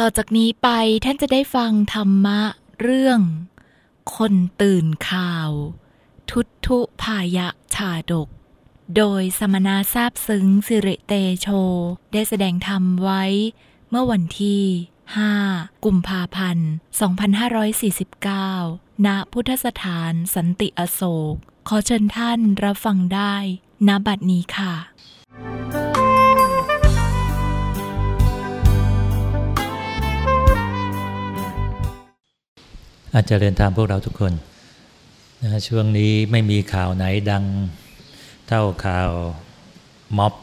ต่อจากนี้ไปท่านจะได้ฟังธรรมะเรื่อง คนตื่นข่าว ทุตทุพายะชาดก โดยสมณะทราบซึ้งสิริเตโช ได้แสดงธรรมไว้เมื่อวันที่ 5 กุมภาพันธ์ 2549 ณ พุทธสถานสันติอโศก ขอเชิญท่านรับฟังได้ณบัดนี้ค่ะ อาจจะเรียนถามพวกเราทุกคนนะช่วงนี้ไม่มีข่าวไหนดัง เท่าข่าวม็อบ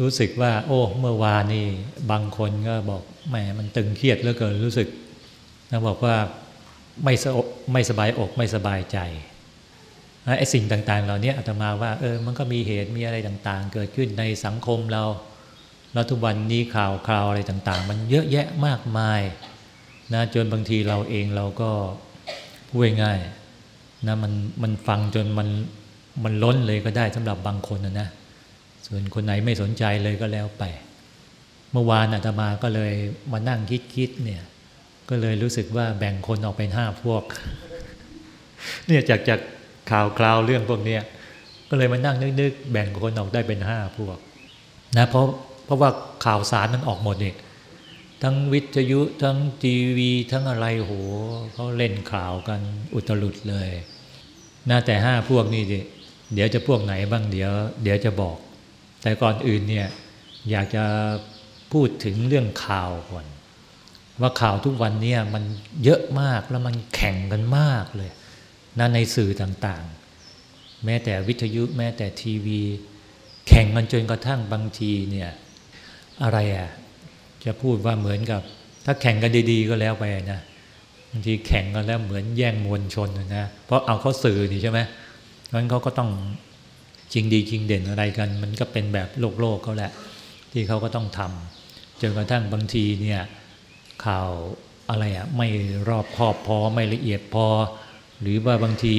รู้สึกว่า โอ้ เมื่อวานนี่บางคนก็บอกแหมมันตึงเครียดเหลือเกินรู้สึกนะบอกว่าไม่สไม่สบายอกไม่สบายใจไอ้สิ่งต่าง ๆ เหล่านี้อาตมาว่าเออมันก็มีเหตุมีอะไรต่าง ๆ เกิดขึ้นในสังคมเรา แล้วทุกวันนี้ข่าวคราวอะไรต่าง ๆ มันเยอะแยะมากมายนะจนบางทีเราเองเราก็พูดง่ายนะมันมันฟังจนมันมันล้นเลยก็ได้สำหรับบางคนนะนะส่วนคนไหนไม่สนใจเลยก็แล้วไป เมื่อวานอาตมาก็เลยมานั่งคิดๆเนี่ย ก็เลยรู้สึกว่าแบ่งคนออกเป็นห้าพวก เนี่ยจากจากข่าวคราวเรื่องพวกเนี้ยก็เลยมานั่งนึกๆแบ่งคนออกได้เป็นห้าพวกนะเพราะ เพราะว่าข่าวสารมันออกหมดเนี่ยทั้งวิทยุทั้งทีวี ทั้งอะไรโหเขาเล่นข่าวกันอุตลุดเลยนะแต่ห้าพวกนี้เดี๋ยวจะพวกไหนบ้างเดี๋ยว เดี๋ยวจะบอก แต่ก่อนอื่นเนี่ยอยากจะพูดถึงเรื่องข่าวก่อนว่าข่าวทุกวันนี้มันเยอะมากแล้วมันแข่งกันมากเลยนะในสื่อต่างๆ แม้แต่วิทยุแม้แต่ทีวี แข่งกันจนกระทั่งบางทีเนี่ย อะไรอะจะพูดว่าเหมือนกับ ถ้าแข่งกันดี ๆ ก็แล้วไปนะบางทีแข่งกันแล้วเหมือนแย่งมวลชนนะเพราะเอาเขาสื่อนี่ใช่ไหมงั้นเขาก็ต้องจริงดีจริงเด่นอะไรกัน มันก็เป็นแบบโลกโลกเขาแหละ ที่เขาก็ต้องทำจนกระทั่งบางทีเนี่ยข่าวอะไรอะไม่รอบคอบพอไม่ละเอียดพอ หรือว่าบางที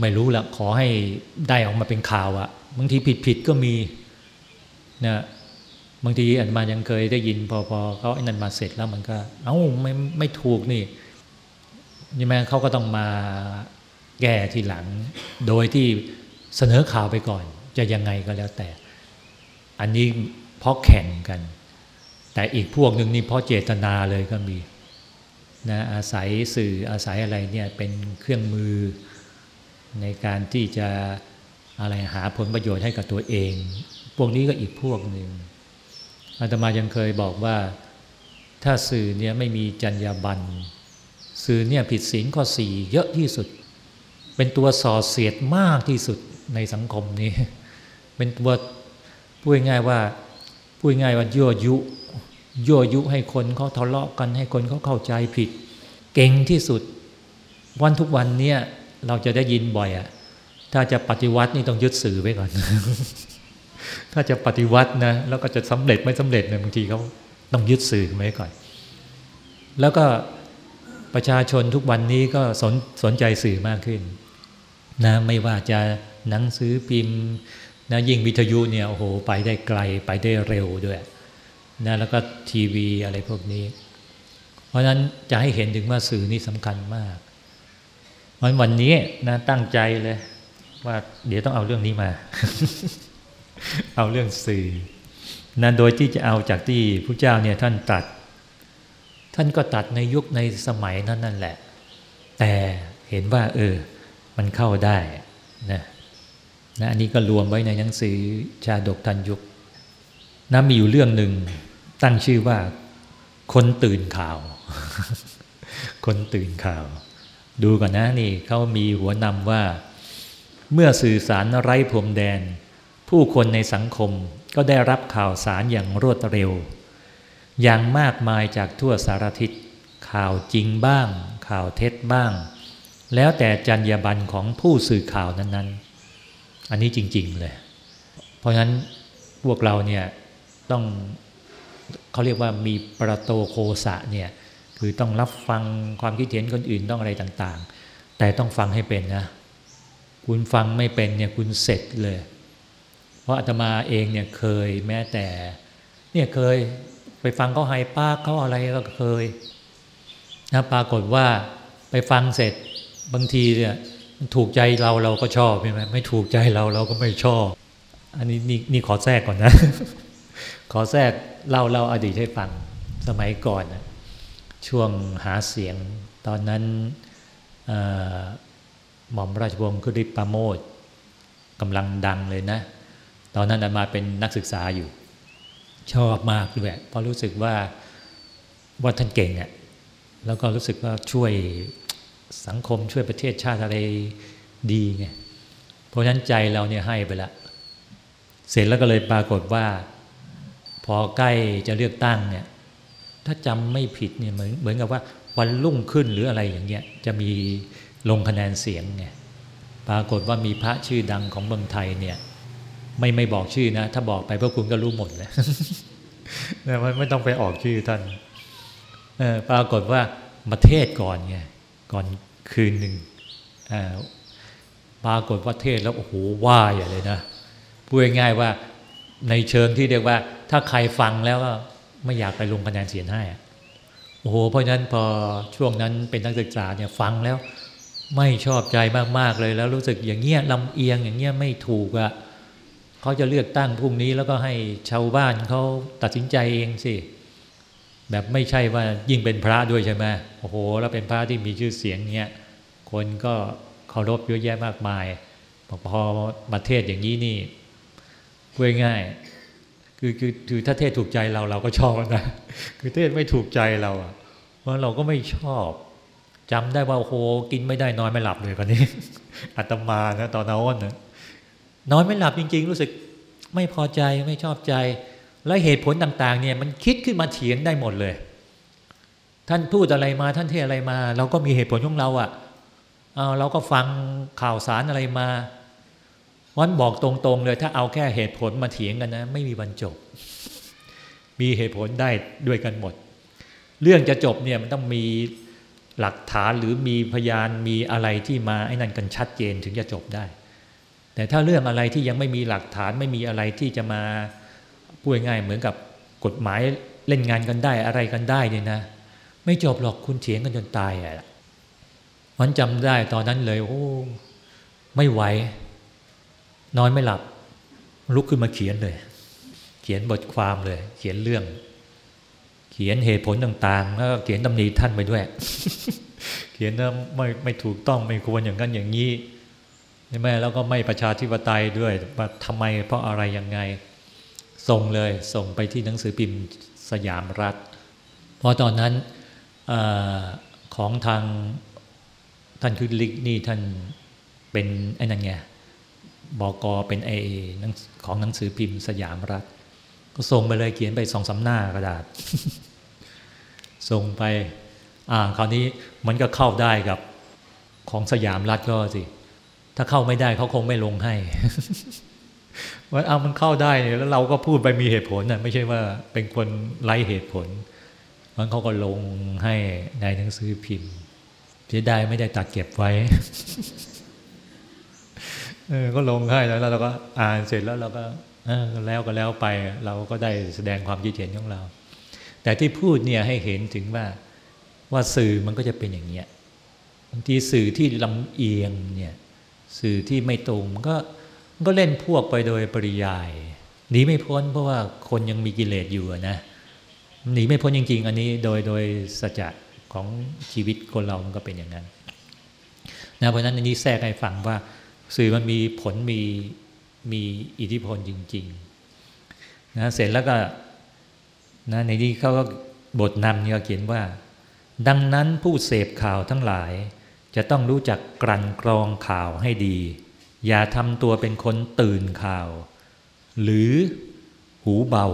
ไม่รู้ละขอให้ได้ออกมาเป็นข่าวอะบางทีผิดๆก็มีนะ บางทีอันมายังเคยได้ยินพอพอเขาไอ้นั่นมาเสร็จแล้วมันก็ เอ้าไม่ไม่ถูกนี่นี่แม่เขาก็ต้องมาแก้ทีหลัง โดยที่เสนอข่าวไปก่อน จะยังไงก็แล้วแต่ อันนี้เพราะแข่งกัน แต่อีกพวกหนึ่งนี่เพราะเจตนาเลยก็มีนะอาศัยสื่ออาศัยอะไรเนี่ยเป็นเครื่องมือในการที่จะอะไรหาผลประโยชน์ให้กับตัวเอง พวกนี้ก็อีกพวกหนึ่ง อาตมายังเคยบอกว่าถ้าสื่อเนี่ยไม่มีจรรยาบรรณสื่อเนี่ยผิดศีลข้อสี่เยอะที่สุด เป็นตัวส่อเสียดมากที่สุดในสังคมนี้ เป็นตัวพูดง่ายว่าพูดง่ายว่ายั่วยุยั่วยุให้คนเขาทะเลาะกันให้คนเขาเข้าใจผิด เก่งที่สุด วันทุกวันเนี่ยเราจะได้ยินบ่อยอะถ้าจะปฏิวัตินี่ต้องยึดสื่อไว้ก่อน ถ้าจะปฏิวัตินะแล้วก็จะสำเร็จไม่สำเร็จเนี่ยบางทีเขาต้องยึดสื่อไว้ก่อน แล้วก็ประชาชนทุกวันนี้ก็สนสนใจสื่อมากขึ้นนะไม่ว่าจะหนังสือพิมพ์นะยิ่งวิทยุเนี่ยโอ้โหไปได้ไกลไปได้เร็วด้วยนะแล้วก็ทีวีอะไรพวกนี้ เพราะฉะนั้นจะให้เห็นถึงว่าสื่อนี่สำคัญมากวันวันนี้นะตั้งใจเลยว่าเดี๋ยวต้องเอาเรื่องนี้มา เอาเรื่องสื่อนะโดยที่จะเอาจากที่พระเจ้าเนี่ยท่านตัด ท่านก็ตัดในยุคในสมัยนั้นนั่นแหละ แต่เห็นว่า เออ มันเข้าได้นะนะอันนี้ก็รวมไว้ในหนังสือชาดกทันยุคนะมีอยู่เรื่องหนึ่งตั้งชื่อว่า คนตื่นข่าว คนตื่นข่าว ดูก่อนนะนี่เขามีหัวนำว่า เมื่อสื่อสารไร้พรมแดน ผู้คนในสังคมก็ได้รับข่าวสารอย่างรวดเร็ว อย่างมากมายจากทั่วสารทิศข่าวจริงบ้าง ข่าวเท็จบ้าง แล้วแต่จรรยาบรรณของผู้สื่อข่าวนั้น ๆ อันนี้จริง ๆ เลย เพราะฉะนั้นพวกเราเนี่ยต้องเขาเรียกว่ามีประโตโคสะเนี่ยคือต้องรับฟังความคิดเห็นคนอื่นต้องอะไรต่างๆ แต่ต้องฟังให้เป็นนะ คุณฟังไม่เป็นเนี่ยคุณเสร็จเลย เพราะอาตมาเองเนี่ยเคยแม้แต่ เนี่ยเคยไปฟังเขาไฮปาเขาอะไรก็เคยนะปรากฏว่าไปฟังเสร็จบางทีเนี่ยถูกใจเราเราก็ชอบใช่ไหมไม่ถูกใจเราเราก็ไม่ชอบ อันนี้นี่นี่ขอแทรกก่อนนะ ขอแทรกเล่าเล่าอดีตให้ฟังสมัยก่อนนะช่วงหาเสียงตอนนั้นหม่อมราชวงศ์คุริปาโมดกำลังดังเลยนะ ตอนนั้นมาเป็นนักศึกษาอยู่ ชอบมากด้วยเพราะรู้สึกว่าว่าท่านเก่งอะ่ะแล้วก็รู้สึกว่าช่วยสังคมช่วยประเทศชาติอะไรดีไงเพราะฉะนั้นใจเราเนี่ยให้ไปละ เสร็จแล้วก็เลยปรากฏว่า พอใกล้จะเลือกตั้งเนี่ย ถ้าจำไม่ผิดเนี่ยเหมือนเหมือนกับว่าวันรุ่งขึ้นหรืออะไรอย่างเงี้ยจะมีลงคะแนนเสียงไงปรากฏว่ามีพระชื่อดังของเมืองไทยเนี่ย ไม่ไม่บอกชื่อนะ ถ้าบอกไปพวกคุณก็รู้หมดเลยนะไม่ต้องไปออกชื่อท่านปรากฏว่ามาเทศก่อนไงก่อนคืนหนึ่งปรากฏว่าเทศแล้วโอ้โหว่าอย่างเลยนะพูดง่ายๆว่าในเชิงที่เรียกว่า ถ้าใครฟังแล้วก็ไม่อยากไปลงคะแนนเสียงให้โอ้โหเพราะฉะนั้นพอช่วงนั้นเป็นนักศึกษาเนี่ยฟังแล้ว ไม่ชอบใจมากๆเลยแล้วรู้สึกอย่างเงี้ยลำเอียงอย่างเงี้ยไม่ถูกอะ เขาจะเลือกตั้งพรุ่งนี้แล้วก็ให้ชาวบ้านเขาตัดสินใจเองสิแบบไม่ใช่ว่ายิ่งเป็นพระด้วยใช่ไหมโอ้โห แล้วเป็นพระที่มีชื่อเสียงเนี้ยคนก็เคารพเยอะแยะมากมายพอมาเทศอย่างนี้นี่พูดง่ายคือคือคือถ้าเทศถูกใจเราเราก็ชอบนะคือเทศไม่ถูกใจเราเพราะเราก็ไม่ชอบจำได้ว่าโอ้โหกินไม่ได้นอนไม่หลับเลยคนนี้อาตมานะตอนนั้นนะ นอนไม่หลับจริง ๆ รู้สึกไม่พอใจไม่ชอบใจ และเหตุผลต่างๆ เนี่ยมันคิดขึ้นมาเถียงได้หมดเลย ท่านพูดอะไรมาท่านเทศอะไรมา เราก็มีเหตุผลของเราอะ่ะเออเราก็ฟังข่าวสารอะไรมาวันบอกตรงๆเลย ถ้าเอาแค่เหตุผลมาเถียงกันนะ ไม่มีวันจบ มีเหตุผลได้ด้วยกันหมด เรื่องจะจบเนี่ยมันต้องมีหลักฐานหรือมีพยานมีอะไรที่มาไอ้นั่นกันชัดเจนถึงจะจบได้ แต่ถ้าเรื่องอะไรที่ยังไม่มีหลักฐานไม่มีอะไรที่จะมาพูดง่ายเหมือนกับกฎหมายเล่นงานกันได้อะไรกันได้เนี่ยนะ ไม่จบหรอกคุณเถียงกันจนตายอะมันจำได้ตอนนั้นเลยโอ้ไม่ไหว นอนไม่หลับ ลุกขึ้นมาเขียนเลย เขียนบทความเลย เขียนเรื่อง เขียนเหตุผลต่างๆ แล้วเขียนตำหนิท่านไปด้วย เขียนว่าไม่ไม่ถูกต้องไม่ควรอย่างนั้นอย่างนี้ ใช่ไหมแล้วก็ไม่ประชาธิปไตยด้วยว่าทำไมเพราะอะไรยังไง ส่งเลยส่งไปที่หนังสือพิมพ์สยามรัฐ เพราะตอนนั้นอของทางท่านคือลิกนี่ท่านเป็นไอ้นั่นไงบอกอเป็นไอของหนังสือพิมพ์สยามรัฐ ก็ส่งไปเลยเขียนไปสองสาหน้ากระดาษ ส่งไป อ่าคราวนี้มันก็เข้าได้กับของสยามรัฐก็สิ ถ้าเข้าไม่ได้เขาคงไม่ลงให้ว่าเอามันเข้าได้เนี่ยแล้วเราก็พูดไปมีเหตุผลน่ะไม่ใช่ว่าเป็นคนไร้เหตุผลมันเขาก็ลงให้ในหนังสือพิมพ์เสียดายไม่ได้ตัดเก็บไว้เออก็ลงให้แล้วเราก็อ่านเสร็จแล้วเราก็อแล้วก็แล้วไป เราก็ได้แสดงความคิดเห็นของเรา แต่ที่พูดเนี่ยให้เห็นถึงว่าว่าสื่อมันก็จะเป็นอย่างเนี้ยบางทีสื่อที่ลำเอียงเนี่ย สื่อที่ไม่ตรงก็ก็เล่นพวกไปโดยปริยายหนีไม่พ้นเพราะว่าคนยังมีกิเลสอยู่นะหนีไม่พ้นจริง ๆ อันนี้โดยโดยสัจจของชีวิตคนเรามันก็เป็นอย่างนั้นนะเพราะฉะนั้นอันนี้แทรกให้ฟังว่า สื่อมันมีผลมีมีอิทธิพลจริงๆนะเสร็จแล้วก็นะในนี้เขาก็บทนำเนี่ยเขียนว่า ดังนั้นผู้เสพข่าวทั้งหลาย จะต้องรู้จักกลั่นกรองข่าวให้ดี อย่าทำตัวเป็นคนตื่นข่าว หรือหูเบา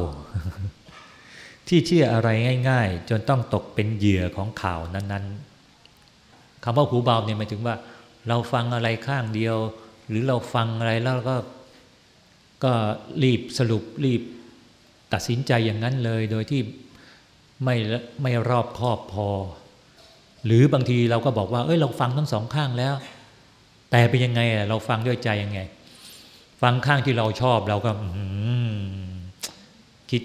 ที่เชื่ออะไรง่าย ๆ จนต้องตกเป็นเหยื่อของข่าวนั้นๆคำว่าหูเบาเนี่ยหมายถึงว่า เราฟังอะไรข้างเดียว หรือเราฟังอะไรแล้วก็ ก็รีบสรุปรีบตัดสินใจอย่างนั้นเลย โดยที่ไม่ไม่รอบคอบพอ หรือบางทีเราก็บอกว่าเอ้ยเราฟังทั้งสองข้างแล้ว แต่เป็นยังไงเราฟังด้วยใจยังไง ฟังข้างที่เราชอบเราก็คิด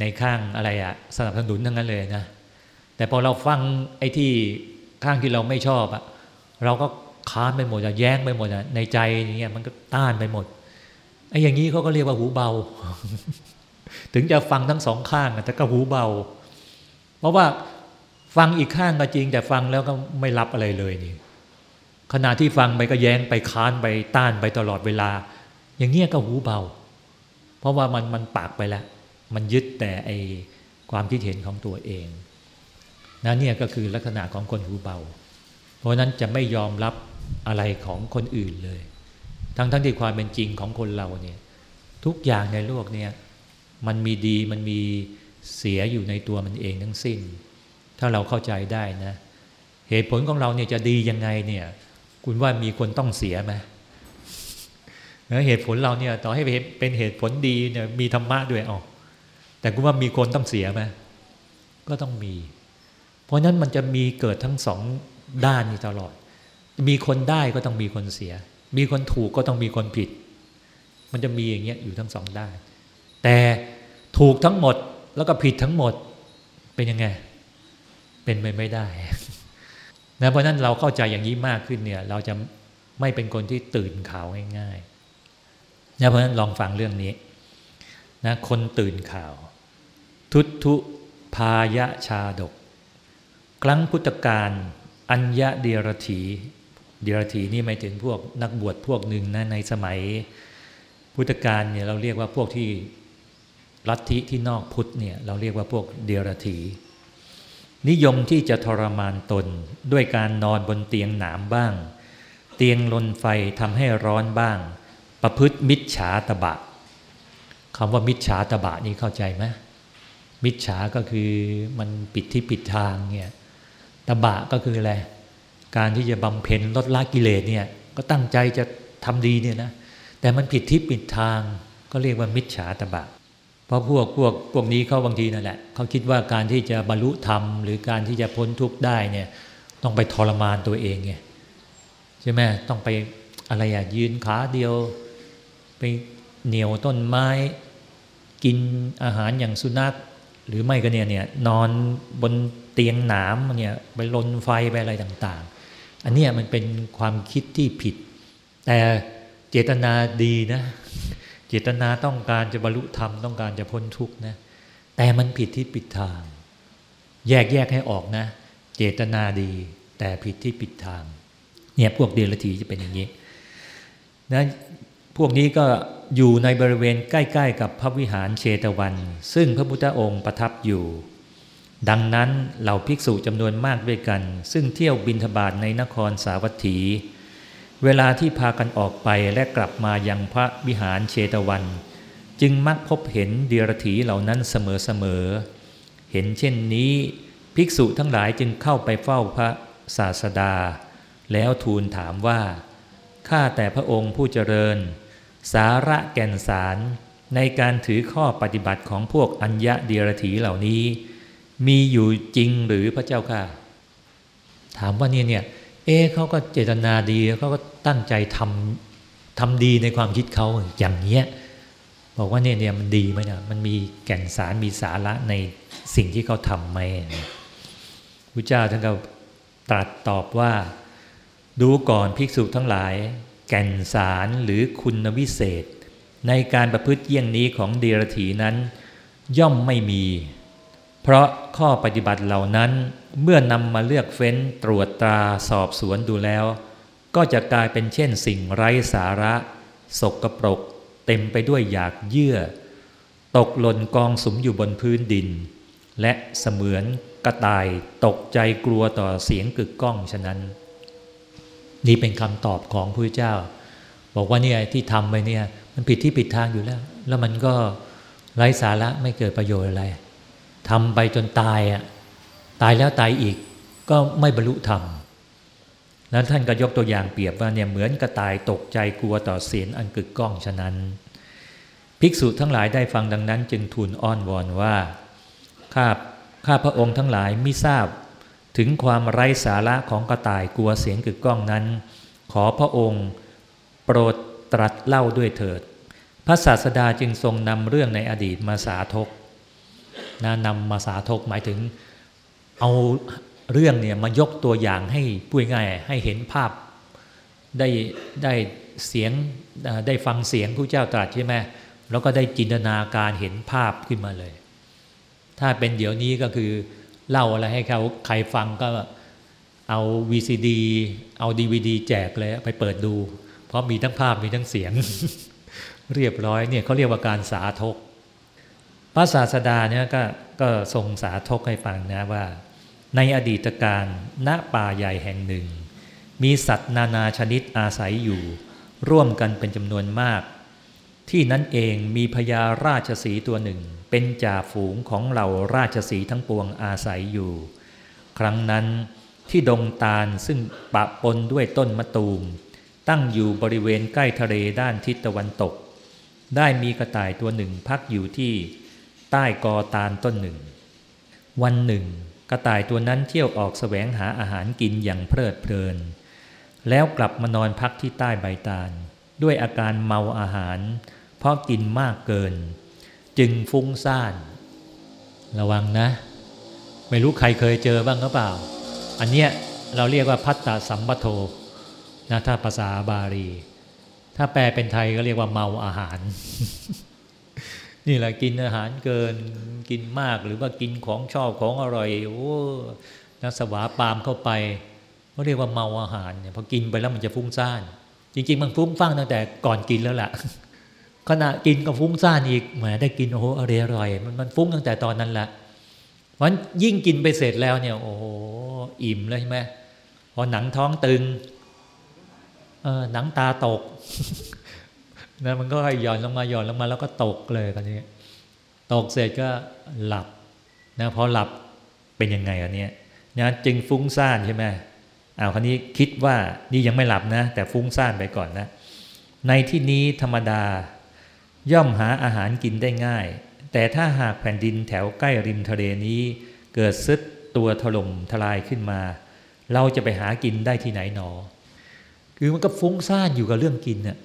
ในข้างอะไรอะสนับสนุนทั้งนั้นเลยนะแต่พอเราฟังไอ้ที่ข้างที่เราไม่ชอบอะเราก็ค้านไปหมดอะแย้งไปหมดอะในใจอย่างเงี้ยมันก็ต้านไปหมดไอ้อย่างนี้เขาก็เรียกว่าหูเบา ถึงจะฟังทั้งสองข้างแต่ก็หูเบา เพราะว่า ฟังอีกข้างก็จริง แต่ฟังแล้วก็ไม่รับอะไรเลยนี่ ขณะที่ฟังไปก็แย้งไปค้านไปต้านไปตลอดเวลา อย่างเงี้ยก็หูเบา เพราะว่ามันมันปากไปแล้ว มันยึดแต่ไอความคิดเห็นของตัวเองนะเนี่ยก็คือลักษณะของคนหูเบา เพราะนั้นจะไม่ยอมรับอะไรของคนอื่นเลย ทั้งทั้งที่ความเป็นจริงของคนเราเนี่ย ทุกอย่างในโลกเนี่ยมันมีดีมันมีเสียอยู่ในตัวมันเองทั้งสิ้น ถ้าเราเข้าใจได้นะ เหตุผลของเราเนี่ยจะดียังไงเนี่ย คุณว่ามีคนต้องเสียไหมเหตุผลเราเนี่ยต่อให้เป็นเหตุผลดีเนี่ยมีธรรมะด้วยอ๋อแต่คุณว่ามีคนต้องเสียไหมก็ต้องมี เพราะนั้นมันจะมีเกิดทั้งสองด้านนี่ตลอด มีคนได้ก็ต้องมีคนเสีย มีคนถูกก็ต้องมีคนผิด มันจะมีอย่างเงี้ยอยู่ทั้งสองด้าน แต่ถูกทั้งหมดแล้วก็ผิดทั้งหมดเป็นยังไง เป็นไปไม่ได้นะเพราะนั้นเราเข้าใจอย่างนี้มากขึ้นเนี่ย เราจะไม่เป็นคนที่ตื่นข่าวง่ายๆนะเพราะนั้นลองฟังเรื่องนี้นะคนตื่นข่าว ทุตุพายะชาดก ครั้งพุทธกาลอัญญะเดียรถีเดียรถีนี่หมายถึงพวกนักบวชพวกหนึ่งนะในสมัยพุทธกาลเนี่ยเราเรียกว่าพวกที่ลัทธิที่นอกพุทธเนี่ยเราเรียกว่าพวกเดียรถี นิยมที่จะทรมานตนด้วยการนอนบนเตียงหนามบ้าง เตียงลนไฟทำให้ร้อนบ้าง ประพฤติมิจฉาตบะคำว่ามิจฉาตบะนี่เข้าใจไหมมิจฉาก็คือมันปิดที่ปิดทางเนี่ยตบะก็คืออะไรการที่จะบำเพ็ญลดละกิเลสเนี่ยก็ตั้งใจจะทำดีเนี่ยนะแต่มันผิดที่ปิดทางก็เรียกว่ามิจฉาตบะ เพราะพวกพวกพวกนี้เขาบางทีนั่นแหละเขาคิดว่าการที่จะบรรลุธรรม หรือการที่จะพ้นทุกข์ได้เนี่ยต้องไปทรมานตัวเองไงใช่ไหมต้องไปอะไรอะยืนขาเดียว ไปเหนียวต้นไม้ กินอาหารอย่างสุนัขหรือไม่ก็เนี่ยเนี่ยนอนบนเตียงหนามเนี่ยไปลนไฟไปอะไรต่างๆ อันนี้มันเป็นความคิดที่ผิด แต่เจตนาดีนะ เจตนาต้องการจะบรรลุธรรมต้องการจะพ้นทุกข์นะแต่มันผิดที่ปิดทาง แยกแยกให้ออกนะ เจตนาดี แต่ผิดที่ปิดทาง เนี่ยพวกเดรัจฉีจะเป็นอย่างนี้นะพวกนี้ก็อยู่ในบริเวณใกล้ ๆ กับพระวิหารเชตวัน ซึ่งพระพุทธองค์ประทับอยู่ ดังนั้นเหล่าภิกษุจำนวนมากด้วยกัน ซึ่งเที่ยวบินทบาทในนครสาวัตถี เวลาที่พากันออกไปและกลับมายังพระวิหารเชตวัน จึงมักพบเห็นเดียรถีเหล่านั้นเสมอๆ เห็นเช่นนี้ภิกษุทั้งหลายจึงเข้าไปเฝ้าพระศาสดา แล้วทูลถามว่า ข้าแต่พระองค์ผู้เจริญ สาระแก่นสารในการถือข้อปฏิบัติของพวกอัญญะเดียรถีเหล่านี้ มีอยู่จริงหรือพระเจ้าค่ะ ถามว่าเนี่ยเนี่ย เอ๊เขาก็เจตนาดีเขาก็ตั้งใจทำทำดีในความคิดเขาอย่างเนี้ยบอกว่าเนี่ยเนี่ยมันดีไหมเนี่ยมันมีแก่นสารมีสาระในสิ่งที่เขาทำไหมพระเจ้าท่านก็ตรัสตอบว่า ดูก่อนภิกษุทั้งหลาย แก่นสารหรือคุณวิเศษ ในการประพฤติเยี่ยงนี้ของเดรถีนั้น ย่อมไม่มี เพราะข้อปฏิบัติเหล่านั้นเมื่อนำมาเลือกเฟ้นตรวจตราสอบสวนดูแล้ว ก็จะกลายเป็นเช่นสิ่งไร้สาระ สกปรก เต็มไปด้วยอยากเยื่อ ตกหล่นกองสุมอยู่บนพื้นดิน และเสมือนกระต่ายตกใจกลัวต่อเสียงกึกก้องฉะนั้น นี่เป็นคำตอบของพระเจ้า บอกว่าเนี่ยที่ทำไปเนี่ยมันผิดที่ผิดทางอยู่แล้ว แล้วมันก็ไร้สาระไม่เกิดประโยชน์อะไร ทำไปจนตายอะตายแล้วตายอีกก็ไม่บรรลุธรรมแล้วท่านก็ยกตัวอย่างเปรียบว่าเนี่ยเหมือนกระต่ายตกใจกลัวต่อเสียงอันกึกก้องฉะนั้น ภิกษุทั้งหลายได้ฟังดังนั้น จึงทูลอ้อนวอนว่าข้าข้าพระองค์ทั้งหลายไม่ทราบ ถึงความไร้สาระของกระต่ายกลัวเสียงกึกก้องนั้น ขอพระองค์ โปรดตรัสเล่าด้วยเถิด พระศาสดาจึงทรงนำเรื่องในอดีตมาสาธก นะนำมาสาธกหมายถึงเอาเรื่องเนี่ยมายกตัวอย่างให้พูดง่ายให้เห็นภาพได้ได้เสียงได้ฟังเสียงผู้เจ้าตรัสใช่ไหมแล้วก็ได้จินตนาการเห็นภาพขึ้นมาเลย ถ้าเป็นเดี๋ยวนี้ก็คือเล่าอะไรให้เขาใครฟังก็เอา VCD เอา DVD แจกเลยไปเปิดดู เพราะมีทั้งภาพมีทั้งเสียง เรียบร้อยเนี่ยเขาเรียกว่าการสาธก พระศาสดาเนี่ยก็ก็ทรงสาธกให้ฟังนะว่า ในอดีตการณป่าใหญ่แห่งหนึ่ง มีสัตว์นานาชนิดอาศัยอยู่ ร่วมกันเป็นจำนวนมาก ที่นั้นเองมีพญาราชสีตัวหนึ่ง เป็นจ่าฝูงของเหล่าราชสีทั้งปวงอาศัยอยู่ ครั้งนั้นที่ดงตาลซึ่งปะปนด้วยต้นมะตูม ตั้งอยู่บริเวณใกล้ทะเลด้านทิศตะวันตก ได้มีกระต่ายตัวหนึ่งพักอยู่ที่ ใต้กอตาลต้นหนึ่ง วันหนึ่ง กระต่ายตัวนั้นเที่ยวออกแสวงหาอาหารกินอย่างเพลิดเพลิน แล้วกลับมานอนพักที่ใต้ใบตาล ด้วยอาการเมาอาหาร เพราะกินมากเกิน จึงฟุ้งซ่าน ระวังนะ ไม่รู้ใครเคยเจอบ้างหรือเปล่า อันเนี้ยเราเรียกว่าพัตตสัมปโทนะถ้าภาษาบาลี ถ้าแปลเป็นไทยก็เรียกว่าเมาอาหาร นี่แหละกินอาหารเกินกินมากหรือว่ากินของชอบของอร่อยโอ้นะสวาปามเข้าไปก็เรียกว่าเมาอาหารเนี่ยพอกินไปแล้วมันจะฟุ้งซ่าน จริง ๆ มันฟุ้งฟังตั้งแต่ก่อนกินแล้วล่ะขณะกินก็ฟุ้งซ่านอีกแหมได้กินโอ้โหอร่อยมันมันฟุ้งตั้งแต่ตอนนั้นแหละเพราะยิ่งกินไปเสร็จแล้วเนี่ยโอ้โหอิ่มเลยใช่ไหมพอหนังท้องตึงเออหนังตาตก นะมันก็ค่อยหย่อนลงมาหย่อนลงมาแล้วก็ตกเลยกันนี้ ตกเสร็จก็หลับนะพอหลับเป็นยังไงอันนี้นะจึงฟุ้งซ่านใช่ไหมเอาคราวนี้คิดว่านี่ยังไม่หลับนะ แต่ฟุ้งซ่านไปก่อนนะ ในที่นี้ธรรมดา ย่อมหาอาหารกินได้ง่าย แต่ถ้าหากแผ่นดินแถวใกล้ริมทะเลนี้ เกิดซึดตัวถล่มทลายขึ้นมา เราจะไปหากินได้ที่ไหนหนอ คือมันก็ฟุ้งซ่านอยู่กับเรื่องกินเนี่ย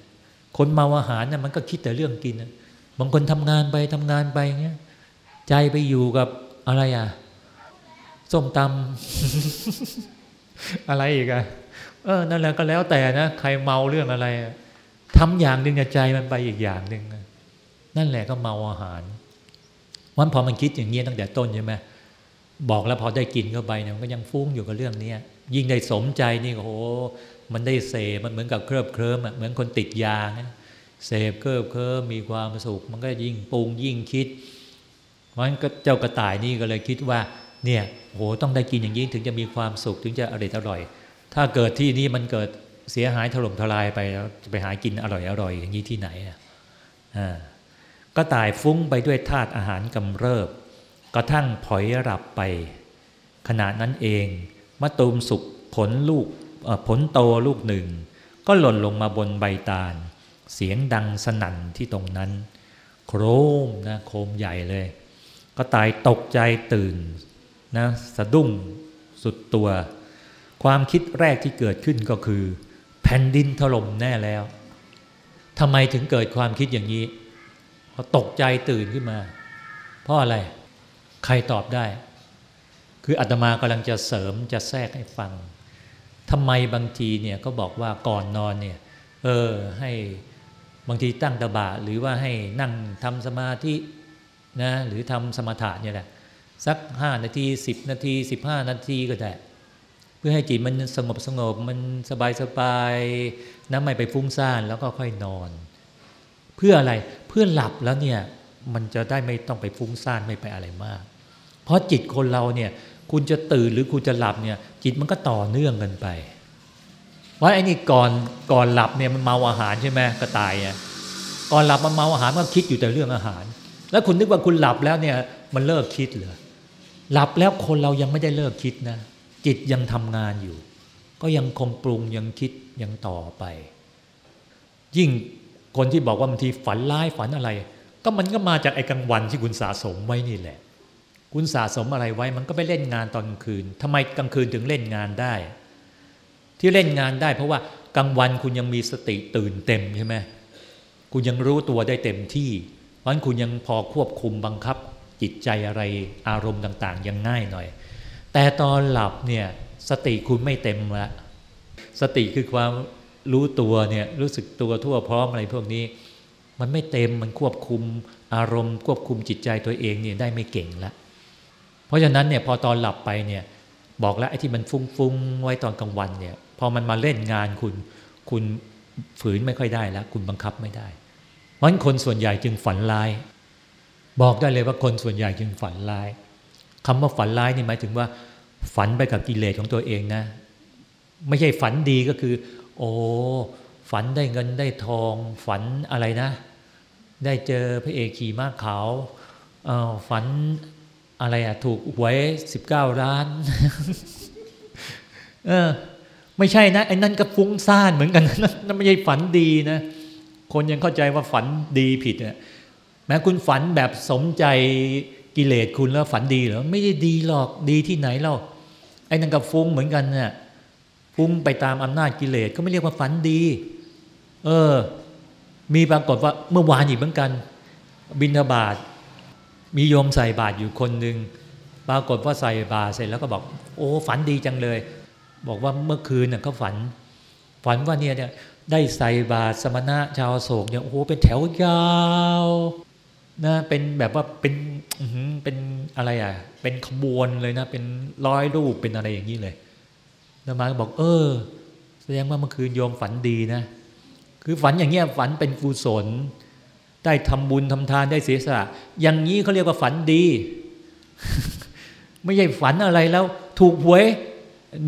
คนเมาอาหารน่ะมันก็คิดแต่เรื่องกินนะบางคนทำงานไปทำงานไปเงี้ยใจไปอยู่กับอะไรอะส้มตำอะไรอีกอะเออนั่นแหละก็แล้วแต่นะใครเมาเรื่องอะไรทำอย่างหนึ่งใจมันไปอีกอย่างหนึ่งนั่นแหละก็เมาอาหารวันพอมันคิดอย่างเงี้ยตั้งแต่ต้นใช่ไหมบอกแล้วพอได้กินเข้าไปเนี่ยมันก็ยังฟุ้งอยู่กับเรื่องนี้ยิ่งได้สมใจนี่โอ้โห มันได้เสพมันเหมือนกับเคลิบเคลิ้มเหมือนคนติดยานะเสพเคลิบเคลิ้มมีความสุข มันก็ยิ่งปรุงยิ่งคิดเพราะฉะนั้นเจ้ากระต่ายนี่ก็เลยคิดว่าเนี่ยโหต้องได้กินอย่างนี้ถึงจะมีความสุขถึงจะอร่อยอร่อย ถ้าเกิดที่นี่มันเกิดเสียหายถล่มทลายไปแล้วจะไปหากินอร่อยอร่อยอย่างนี้ที่ไหนอะก็ตายฟุ้งไปด้วยธาตุอาหารกำเริบ กระทั่งผอยหลับไป ขณะนั้นเองมะตูมสุกผลลูก ผลโตลูกหนึ่ง ก็หล่นลงมาบนใบตาล เสียงดังสนั่นที่ตรงนั้น โครมนะโคมใหญ่เลย ก็ตายตกใจตื่นนะสะดุ้งสุดตัว ความคิดแรกที่เกิดขึ้นก็คือ แผ่นดินถล่มแน่แล้วทำไมถึงเกิดความคิดอย่างนี้พอตกใจตื่นขึ้นมา เพราะอะไรใครตอบได้ คืออาตมากำลังจะเสริมจะแทรกให้ฟัง ทำไมบางทีเนี่ยก็บอกว่าก่อนนอนเนี่ยเออให้บางทีตั้งตบะหรือว่าให้นั่งทำสมาธินะหรือทำสมถะเนี่ยแหละสักห้านาทีสิบนาทีสิบห้านาทีก็ได้เพื่อให้จิตมันสงบสงบมันสบายสบายน้ำไม่ไปฟุ้งซ่านแล้วก็ค่อยนอน เพื่ออะไรเพื่อหลับแล้วเนี่ยมันจะได้ไม่ต้องไปฟุ้งซ่านไม่ไปอะไรมาก เพราะจิตคนเราเนี่ย คุณจะตื่นหรือคุณจะหลับเนี่ย จิตมันก็ต่อเนื่องกันไปว่าไอ้นี่ก่อนก่อนหลับเนี่ยมันเมาอาหารใช่ไหมกระต่ายเนี่ยก่อนหลับมันเมาอาหารมันคิดอยู่แต่เรื่องอาหาร แล้วคุณนึกว่าคุณหลับแล้วเนี่ยมันเลิกคิดเหรอหลับแล้วคนเรายังไม่ได้เลิกคิดนะ จิตยังทำงานอยู่ ก็ยังคงปรุงยังคิดยังต่อไป ยิ่งคนที่บอกว่าบางทีฝันร้ายฝันอะไร ก็มันก็มาจากไอ้กลางวันที่คุณสะสมไว้นี่แหละ คุณสะสมอะไรไว้มันก็ไปเล่นงานตอนกลางคืนทำไมกลางคืนถึงเล่นงานได้ ที่เล่นงานได้ เพราะว่ากลางวันคุณยังมีสติตื่นเต็มใช่ไหมคุณยังรู้ตัวได้เต็มที่เพราะฉะนั้นคุณยังพอควบคุมบังคับ จิตใจอะไรอารมณ์ต่าง ๆ ยังง่ายหน่อย แต่ตอนหลับเนี่ยสติคุณไม่เต็มละสติคือความรู้ตัวเนี่ยรู้สึกตัวทั่วพร้อมอะไรพวกนี้ มันไม่เต็มมันควบคุมอารมณ์ ควบคุมจิตใจตัวเองเนี่ยได้ไม่เก่งละ เพราะฉะนั้นเนี่ยพอตอนหลับไปเนี่ยบอกแล้วไอ้ที่มันฟุ้งๆไว้ตอนกลางวันเนี่ยพอมันมาเล่นงานคุณ คุณฝืนไม่ค่อยได้แล้ว คุณบังคับไม่ได้เพราะฉะนั้นคนส่วนใหญ่จึงฝันร้าย บอกได้เลยว่าคนส่วนใหญ่จึงฝันร้ายคำว่าฝันร้ายนี่หมายถึงว่า ฝันไปกับกิเลสของตัวเองนะ ไม่ใช่ฝันดีก็คือ โอ้ฝันได้เงินได้ทอง ฝันอะไรนะ ได้เจอพระเอกขี่ม้าขาวฝัน อะไรอะถูกหวยสิบเก้าล้าน เออ ไม่ใช่นะไอ้นั่นก็ฟุ้งซ่านเหมือนกันนั่นไม่ใช่ฝันดีนะคนยังเข้าใจว่าฝันดีผิดเนี่ยแม้คุณฝันแบบสมใจกิเลสคุณแล้วฝันดีเหรอไม่ได้ดีหรอกดีที่ไหนเล่าไอ้นั่นก็ฟุ้งเหมือนกันเนี่ยฟุ้งไปตามอำนาจกิเลสก็ไม่เรียกว่าฝันดี เออ มีปรากฏว่าเมื่อวานอีกเหมือนกัน บินบาต มีโยมใส่บาตรอยู่คนหนึ่งปรากฏว่าใส่บาตรเสร็จแล้วก็บอก โอ้ฝันดีจังเลย บอกว่าเมื่อคืนเน่ยเขาฝัน ฝันว่าเนี่ยเนี่ยได้ใส่บาตรสมณะชาวโศกเนี่ยโอ้โหเป็นแถวยาวนะเป็นแบบว่าเป็นเป็นอะไรอะ เป็นขบวนเลยนะ เป็นร้อยรูปเป็นอะไรอย่างนี้เลยนมาบอก เออ แสดงว่าเมื่อคืนโยมฝันดีนะ คือฝันอย่างเงี้ยฝันเป็นกุศล ได้ทำบุญทำทานได้เสียสละอย่างนี้เขาเรียกว่าฝันดี ไม่ใช่ฝันอะไรแล้ว ถูกหวย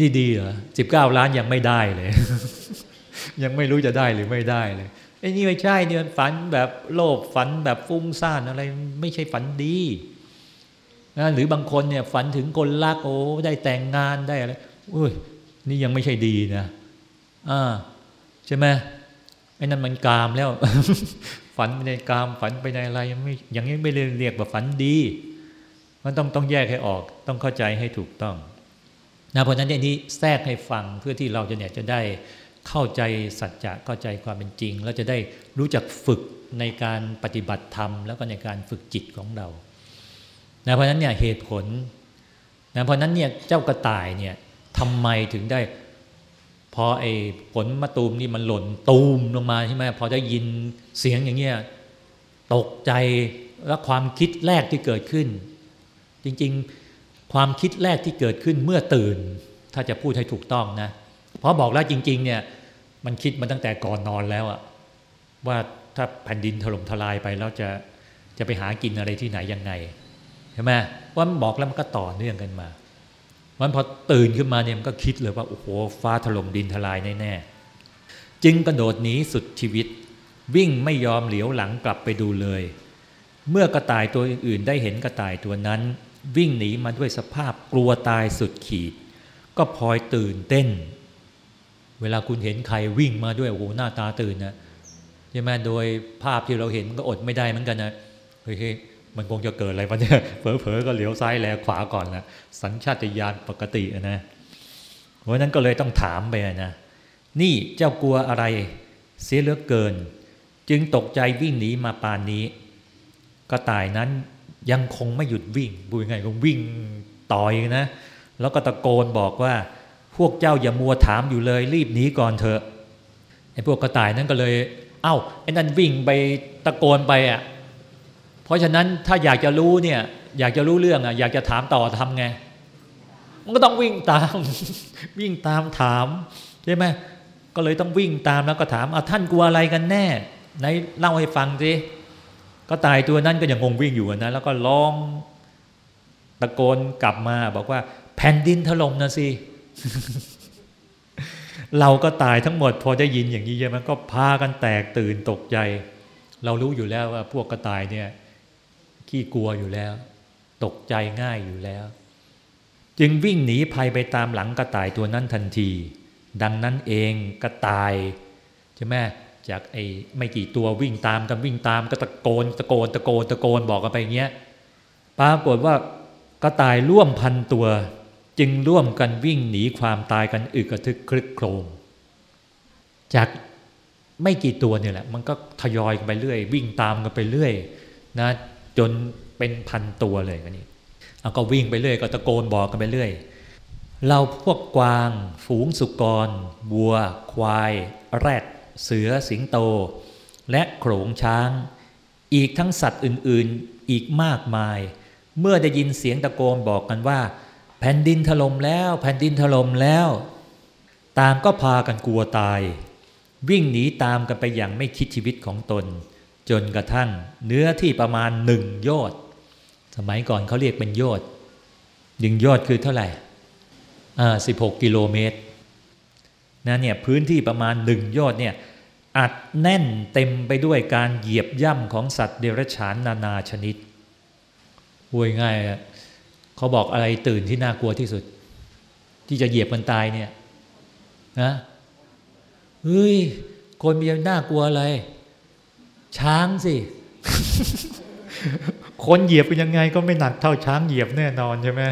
นี่ดีเหรอสิบเก้าล้านยังไม่ได้เลย ยังไม่รู้จะได้หรือไม่ได้เลยไอ้นี่ไม่ใช่เนี่ยฝันแบบโลภฝันแบบฟุ้งซ่านอะไร ไม่ใช่ฝันดีนะหรือบางคนเนี่ยฝันถึงคนรักโอ้ได้แต่งงานได้อะไรอุ้ยนี่ยังไม่ใช่ดีนะอ่าใช่ไหมไอ้นั่นมันกามแล้ว ฝันไปในกามฝันไปในอะไรยังไม่ยังงี้ไม่เรียกว่าฝันดี มันต้องต้องแยกให้ออกต้องเข้าใจให้ถูกต้องนะเพราะฉะนั้นอย่างนี้แทรกให้ฟังเพื่อที่เราจะเนี่ยจะได้เข้าใจสัจจะเข้าใจความเป็นจริง แล้วจะได้รู้จักฝึกในการปฏิบัติธรรม แล้วก็ในการฝึกจิตของเรานะเพราะฉะนั้นเนี่ยเหตุผลนะเพราะนั้นเนี่ยเจ้ากระต่ายเนี่ยทำไมถึงได้ พอไอ้ผลมะตูมนี่มันหล่นตูมลงมาใช่ไหมพอได้ยินเสียงอย่างเงี้ยตกใจและความคิดแรกที่เกิดขึ้น จริงๆความคิดแรกที่เกิดขึ้นเมื่อตื่น ถ้าจะพูดให้ถูกต้องนะ เพราะบอกแล้วจริง ๆ เนี่ย มันคิดมาตั้งแต่ก่อนนอนแล้วอะว่าถ้าแผ่นดินถล่มทลายไปแล้วจะจะไปหากินอะไรที่ไหนยังไงใช่ไหมว่ามันบอกแล้วมันก็ต่อเนื่องกันมา วันพอตื่นขึ้นมาเนี่ยมันก็คิดเลยว่าโอ้โหฟ้าถล่มดินทลายแน่ๆจึงกระโดดหนีสุดชีวิต วิ่งไม่ยอมเหลียวหลังกลับไปดูเลย เมื่อกระต่ายตัวอื่นๆได้เห็นกระต่ายตัวนั้น วิ่งหนีมาด้วยสภาพกลัวตายสุดขีด ก็พลอยตื่นเต้น เวลาคุณเห็นใครวิ่งมาด้วยโอ้โหหน้าตาตื่นนะใช่ไหมโดยภาพที่เราเห็นมันก็อดไม่ได้เหมือนกันนะเฮ้ย มันคงจะเกิดอะไรปะเนี่ยเผลอๆก็เหลียวซ้ายแลขวาก่อนนะสัญชาตญาณปกตินะเพราะนั้นก็เลยต้องถามไปนะนี่เจ้ากลัวอะไร เสียเหลือเกิน จึงตกใจวิ่งหนีมาปานนี้ก็ต่ายนั้นยังคงไม่หยุดวิ่งบุยไงก็วิ่งต่อยนะ แล้วก็ตะโกนบอกว่า พวกเจ้าอย่ามัวถามอยู่เลย รีบหนีก่อนเถอะไอ้พวกกระต่ายนั้นก็เลย เอา้าไอ้นั่นวิ่งไปตะโกนไปอะ ราะฉะนั้นถ้าอยากจะรู้เนี่ยอยากจะรู้เรื่องอะอยากจะถามต่อทำไง มันก็ต้องวิ่งตาม วิ่งตามถามใช่ไหมก็เลยต้องวิ่งตามแล้วก็ถามเอาท่านกลัวอะไรกันแน่ไหนเล่าให้ฟังสิก็ตายตัวนั้นก็ยังคงวิ่งอยู่นะแล้วก็ร้องตะโกนกลับมาบอกว่า แผ่นดินถล่มนะสิเราก็ตายทั้งหมด พอได้ยินอย่างนี้ใช่ไหมก็พากันแตกตื่นตกใจ เรารู้อยู่แล้วว่าพวกกระต่ายเนี่ย ขี้กลัวอยู่แล้ว ตกใจง่ายอยู่แล้ว จึงวิ่งหนีภัยไปตามหลังกระต่ายตัวนั้นทันที ดังนั้นเองกระต่ายใช่ไหมจากไอ้ไม่กี่ตัววิ่งตามกันวิ่งตามก็ตะโกนตะโกนตะโกนตะโกนบอกกันไปเงี้ยปรากฏว่ากระต่ายร่วมพันตัว จึงร่วมกันวิ่งหนีความตายกันอึกระทึกคลึกโครม จากไม่กี่ตัวเนี่ยแหละ มันก็ทยอยกันไปเรื่อย วิ่งตามกันไปเรื่อยนะ จนเป็นพันตัวเลยกันนี้เอาก็วิ่งไปเรื่อยก็ตะโกนบอกกันไปเรื่อย เราพวกกวาง ฝูงสุกรวัว ควาย แรด เสือสิงโต และโขลงช้าง อีกทั้งสัตว์อื่นๆอีกมากมาย เมื่อได้ยินเสียงตะโกนบอกกันว่า แผ่นดินถล่มแล้วแผ่นดินถล่มแล้วต่างก็พากันกลัวตาย วิ่งหนีตามกันไปอย่างไม่คิดชีวิตของตน จนกระทั่งเนื้อที่ประมาณหนึ่งโยอดสมัยก่อนเขาเรียกเป็นโยอดหนึ่งโยอดคือเท่าไหร่อ่าสิบหกกิโลเมตรนะเนี่ยพื้นที่ประมาณหนึ่งยอดเนี่ยอัดแน่นเต็มไปด้วยการเหยียบย่ำของสัตว์เดรัจฉานนานาชนิดพูดง่ายเขาบอกอะไรตื่นที่น่ากลัวที่สุด ที่จะเหยียบมันตายเนี่ยนะเฮ้ย คนมีน่ากลัวอะไร ช้างสิ คนเหยียบเป็นยังไงก็ไม่หนักเท่าช้างเหยียบแน่นอนใช่ไหม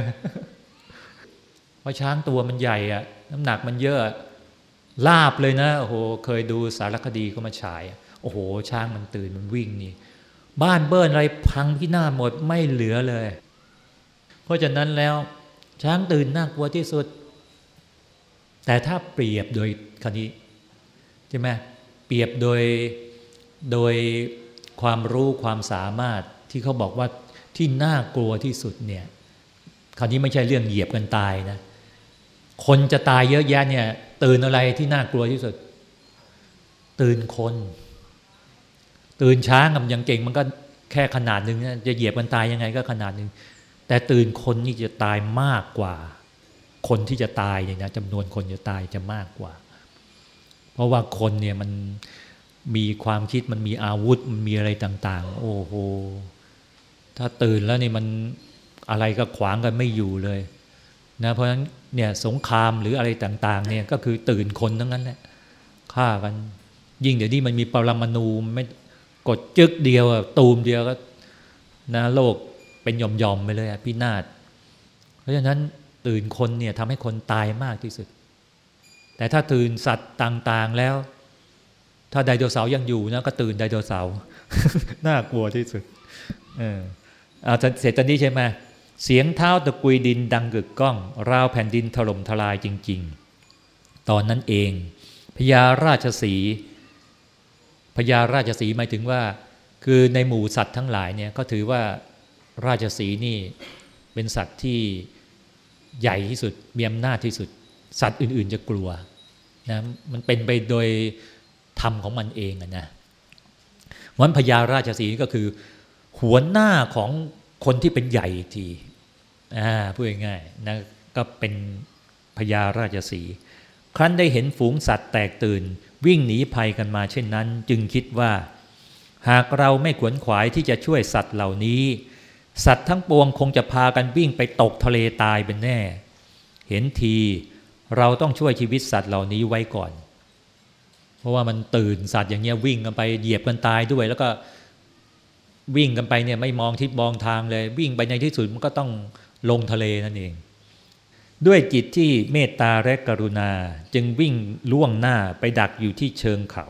เพราะช้างตัวมันใหญ่อะน้ำหนักมันเยอะลาบเลยนะโอ้โหเคยดูสารคดีเขามาฉายโอ้โห ช้างมันตื่นมันวิ่งนี่ บ้านเบิ้ลอะไรพังที่หน้าหมดไม่เหลือเลย เพราะฉะนั้นแล้ว ช้างตื่นน่ากลัวที่สุด แต่ถ้าเปรียบโดยคนี้ใช่ไหมเปรียบโดย โดยความรู้ความสามารถที่เขาบอกว่าที่น่ากลัวที่สุดเนี่ยคราวนี้ไม่ใช่เรื่องเหยียบกันตายนะ คนจะตายเยอะแยะเนี่ย ตื่นอะไรที่น่ากลัวที่สุด ตื่นคน ตื่นช้างกับยังเก่งมันก็แค่ขนาดหนึ่งจะเหยียบกันตายยังไงก็ขนาดหนึ่งแต่ตื่นคนนี่จะตายมากกว่า คนที่จะตายเนี่ยนะจำนวนคนจะตายจะมากกว่า เพราะว่าคนเนี่ยมัน มีความคิดมันมีอาวุธมันมีอะไรต่าง ๆ โอ้โหถ้าตื่นแล้วนี่มันอะไรก็ขวางกันไม่อยู่เลยนะเพราะฉะนั้นเนี่ยสงครามหรืออะไรต่างๆเนี่ยก็คือตื่นคนทั้งนั้นแหละฆ่ากัน ยิ่งเดี๋ยวนี้มันมีปรมาณูไม่กดจึกเดียวตูมเดียวก็นะโลกเป็นยอมๆไปเลยพี่นาฏเพราะฉะนั้นตื่นคนเนี่ยทำให้คนตายมากที่สุด แต่ถ้าตื่นสัตว์ต่างๆแล้ว ถ้าไดโนเสาร์ยังอยู่นะก็ตื่นไดโนเสาร์น่ากลัวที่สุดเออเอาเสร็จตอนนี้ใช่ไหมเสียงเท้าตะกุยดินดังกึกก้อง ราวแผ่นดินถล่มทลายจริง ๆ ตอนนั้นเองพญาราชสีพญาราชสีหมายถึงว่า คือในหมู่สัตว์ทั้งหลายเนี่ยก็ถือว่าราชสีนี่เป็นสัตว์ที่ใหญ่ที่สุดมีอำนาจที่สุด สัตว์อื่น ๆ จะกลัวนะมันเป็นไปโดย ธรรมของมันเองนะวันพญาราชสีก็คือ หัวหน้าของคนที่เป็นใหญ่ทีอ่าพูดง่ายๆนะก็เป็นพญาราชสีครั้นได้เห็นฝูงสัตว์แตกตื่น วิ่งหนีภัยกันมาเช่นนั้น จึงคิดว่า หากเราไม่ขวนขวายที่จะช่วยสัตว์เหล่านี้ สัตว์ทั้งปวงคงจะพากันวิ่งไปตกทะเลตายเป็นแน่ เห็นทีเราต้องช่วยชีวิตสัตว์เหล่านี้ไว้ก่อน ราะว่ามันตื่นสัตว์อย่างเงี้ยวิ่งกันไปเหยียบกันตายด้วย แล้วก็วิ่งกันไปเนี่ยไม่มองทิศมองทางเลย วิ่งไปในที่สุดมันก็ต้องลงทะเลนั่นเอง ด้วยจิตที่เมตตาและกรุณาจึงวิ่งล่วงหน้าไปดักอยู่ที่เชิงเขา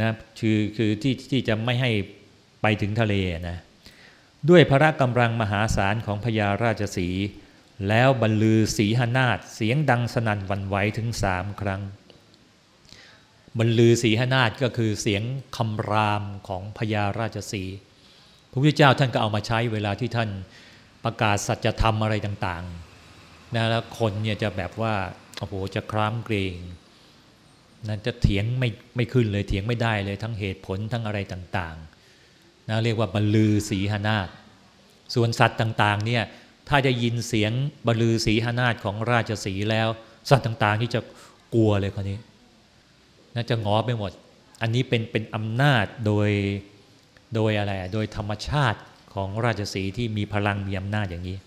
นะคือคือที่ที่จะไม่ให้ไปถึงทะเลนะด้วยพระกำลังมหาศาลของพญาราชสี แล้วบรรลือสีหนาฏเสียงดังสนั่นวันไหวถึงสามครั้ง บรรลือสีหนาฏก็คือเสียงคำรามของพญาราชสีพระพุทธเจ้าท่านก็เอามาใช้เวลาที่ท่านประกาศสัจธรรมอะไรต่างๆนะแล้วคนเนี่ยจะแบบว่าโอ้โหจะคร้ามเกรงนะจะเถียงไม่ไม่ขึ้นเลยเถียงไม่ได้เลยทั้งเหตุผลทั้งอะไรต่างๆนะเรียกว่าบรรลือสีหนาฏส่วนสัตว์ต่างๆเนี่ยถ้าจะยินเสียงบรรลือสีหนาฏของราชสีแล้ว สัตว์ต่างๆ ที่จะกลัวเลยคนนี้ น่าจะงอไปหมด อันนี้เป็นเป็นอำนาจโดยโดยอะไรโดยธรรมชาติของราชสีที่มีพลังมีอำนาจอย่างนี้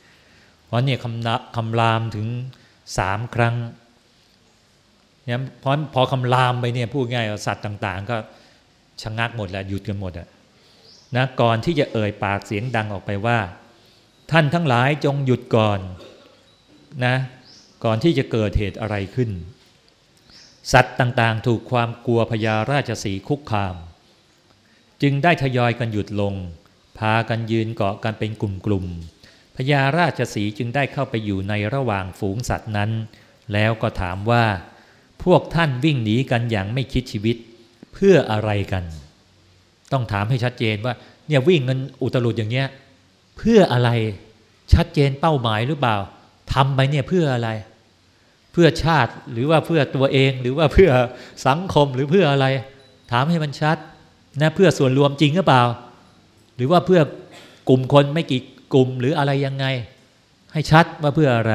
เพราะเนี่ยคำคำรามถึงสามครั้งเนี่ยพอพอคำรามไปเนี่ยพูดง่ายสัตว์ต่างๆ ก็ชะงักหมดแล้วหยุดกันหมดอะนะก่อนที่จะเอ่ยปากเสียงดังออกไปว่า ท่านทั้งหลายจงหยุดก่อนนะก่อนที่จะเกิดเหตุอะไรขึ้น สัตว์ต่างๆ ถูกความกลัวพญาราชสีคุกคาม จึงได้ทยอยกันหยุดลง พากันยืนเกาะกันเป็นกลุ่มๆพญาราชสีจึงได้เข้าไปอยู่ในระหว่างฝูงสัตว์นั้น แล้วก็ถามว่า พวกท่านวิ่งหนีกันอย่างไม่คิดชีวิต เพื่ออะไรกัน ต้องถามให้ชัดเจนว่าเนี่ยวิ่งเงินอุตลุดอย่างเงี้ยเพื่ออะไรชัดเจนเป้าหมายหรือเปล่าทำไปเนี่ยเพื่ออะไร พื่อชาติหรือว่าเพื่อตัวเอง หรือว่าเพื่อสังคมหรือเพื่ออะไร ถามให้มันชัดนะเพื่อส่วนรวมจริงหรือเปล่า หรือว่าเพื่อกลุ่มคนไม่กี่กลุ่มหรืออะไรยังไง ให้ชัดว่าเพื่ออะไร